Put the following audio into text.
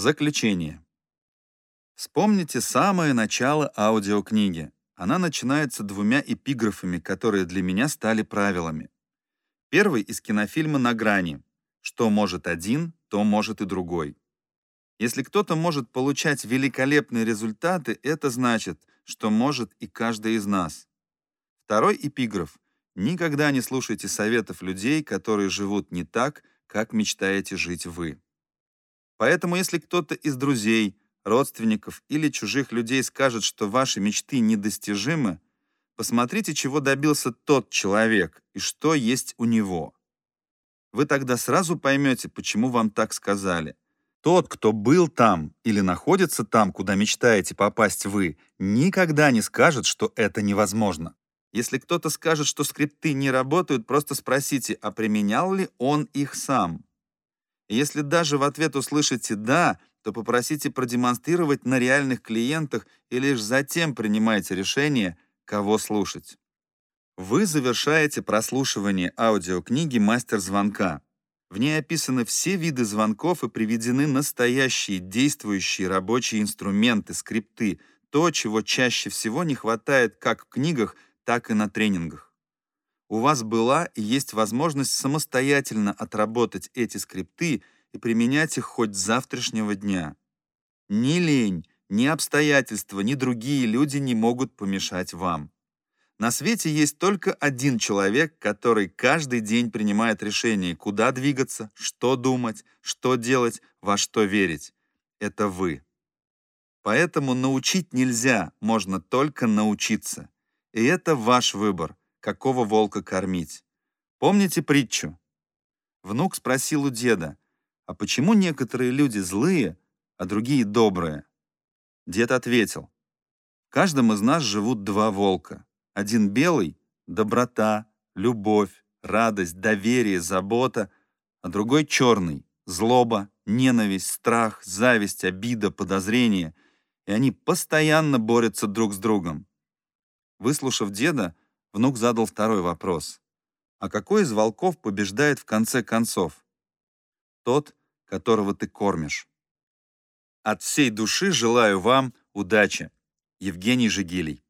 Заключение. Вспомните самое начало аудиокниги. Она начинается двумя эпиграфами, которые для меня стали правилами. Первый из кинофильма «На грани». Что может один, то может и другой. Если кто-то может получать великолепные результаты, это значит, что может и каждый из нас. Второй эпиграф. Никогда не слушайте советов людей, которые живут не так, как мечтаете жить вы. Поэтому если кто-то из друзей, родственников или чужих людей скажет, что ваши мечты недостижимы, посмотрите, чего добился тот человек и что есть у него. Вы тогда сразу поймете, почему вам так сказали. Тот, кто был там или находится там, куда мечтаете попасть вы, никогда не скажет, что это невозможно. Если кто-то скажет, что скрипты не работают, просто спросите, а применял ли он их сам? Если даже в ответ услышите «да», то попросите продемонстрировать на реальных клиентах и лишь затем принимайте решение, кого слушать. Вы завершаете прослушивание аудиокниги «Мастер звонка». В ней описаны все виды звонков и приведены настоящие действующие рабочие инструменты, скрипты, то, чего чаще всего не хватает как в книгах, так и на тренингах. У вас была и есть возможность самостоятельно отработать эти скрипты и применять их хоть с завтрашнего дня. Ни лень, ни обстоятельства, ни другие люди не могут помешать вам. На свете есть только один человек, который каждый день принимает решение, куда двигаться, что думать, что делать, во что верить. Это вы. Поэтому научить нельзя, можно только научиться. И это ваш выбор, какого волка кормить. Помните притчу? Внук спросил у деда, а почему некоторые люди злые, а другие добрые? Дед ответил, в каждом из нас живут два волка. Один белый — доброта, любовь, радость, доверие, забота, а другой черный — злоба, ненависть, страх, зависть, обида, подозрение. И они постоянно борются друг с другом. Выслушав деда, внук задал второй вопрос. А какой из волков побеждает в конце концов? Тот, которого ты кормишь. От всей души желаю вам удачи. Евгений Жигелий